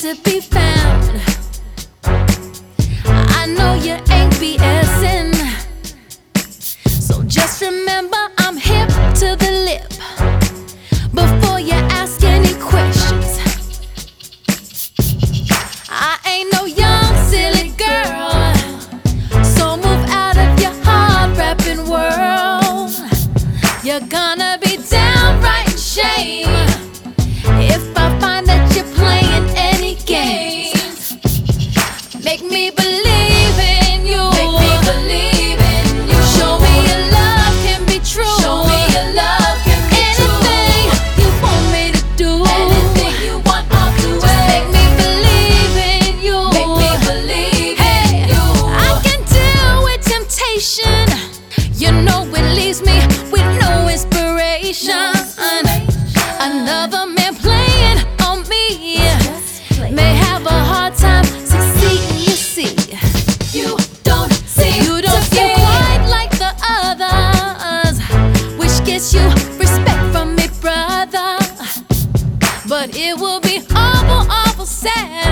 to be found. I know you ain't BSing. So just remember I'm hip to the lip. Before you ask any questions, I ain't no young silly girl. So move out of your hard rapping world. You're gonna be downright shame Another man playing on me may have a hard time succeeding. You see, You don't seem you don't to feel see. quite like the others, which gets you respect from me, brother. But it will be awful, awful sad